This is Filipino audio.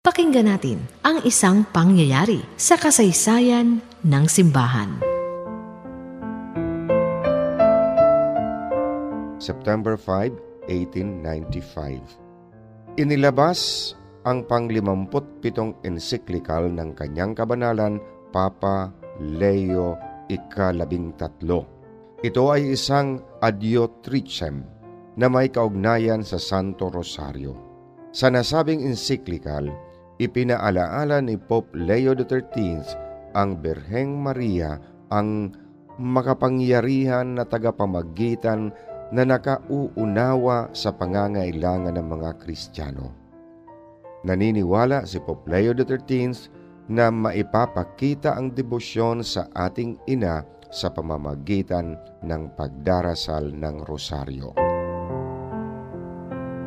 Pakinggan natin ang isang pangyayari sa kasaysayan ng simbahan. September 5, 1895 Inilabas ang panglimamput pitong encyclical ng kanyang kabanalan Papa Leo ikalabing tatlo. Ito ay isang adiotricem na may kaugnayan sa Santo Rosario. Sa nasabing encyclical, ipinaalaala ni Pope Leo XIII ang Berheng Maria ang makapangyarihan na tagapamagitan na nakauunawa sa pangangailangan ng mga Kristiyano. Naniniwala si Pope Leo XIII na maipapakita ang debosyon sa ating ina sa pamamagitan ng pagdarasal ng rosaryo.